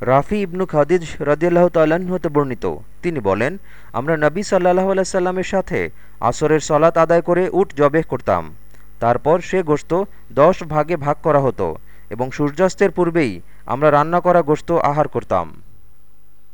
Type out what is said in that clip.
রাফি ইবনু খাদিজ রদিয়াল্লাহ হতে বর্ণিত। তিনি বলেন, আমরা নবী সাল্লাহ আলাইসাল্লামের সাথে আসরের সলাত আদায় করে উট জবেহ করতাম। তারপর সে গোস্ত দশ ভাগে ভাগ করা হতো এবং সূর্যাস্তের পূর্বেই আমরা রান্না করা গোস্ত আহার করতাম।